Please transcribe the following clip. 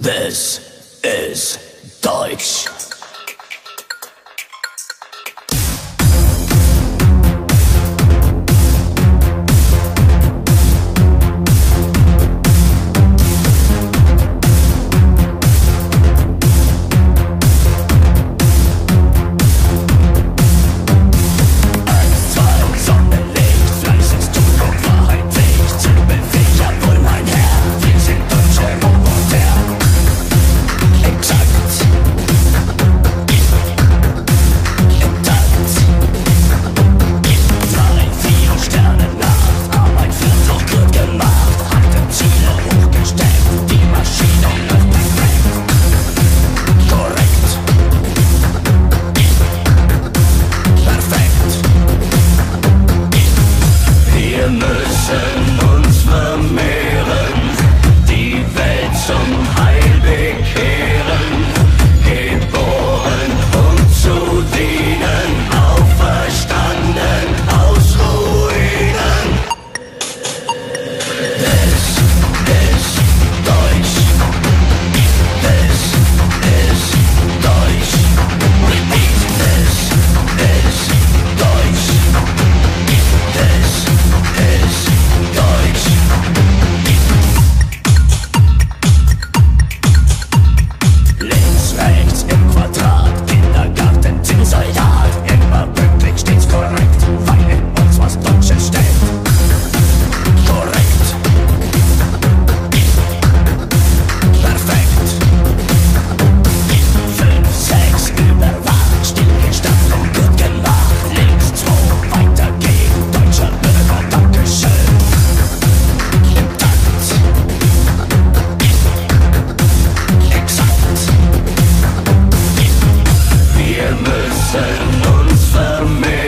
This is Deutsch. Pensamento